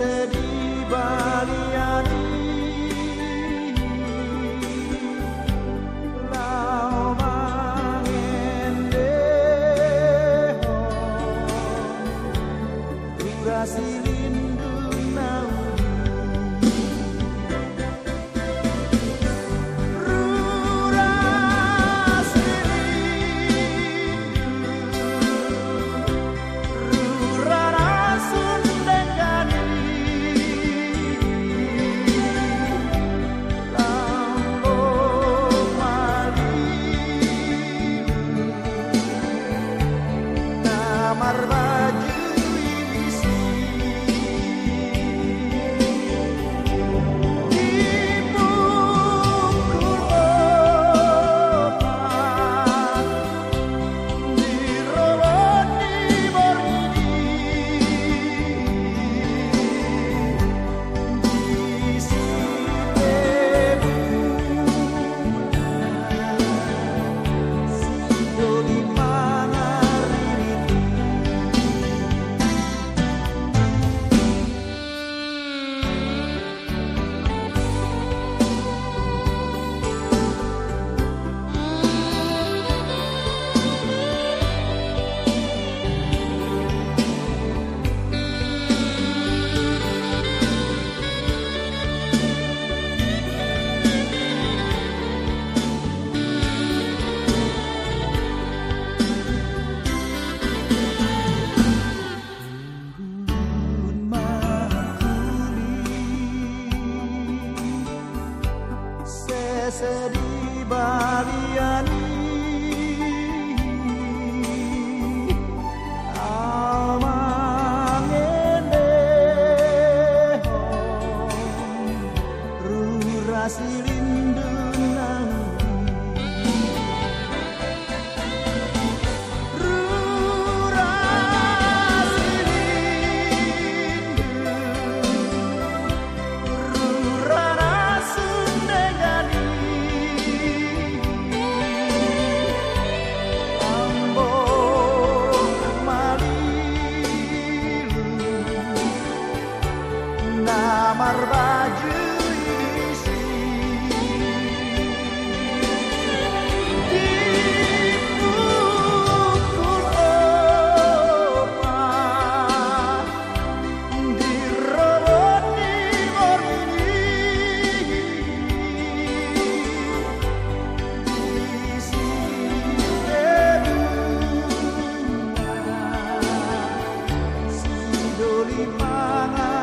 sedih baliani Sesedi baliani jolies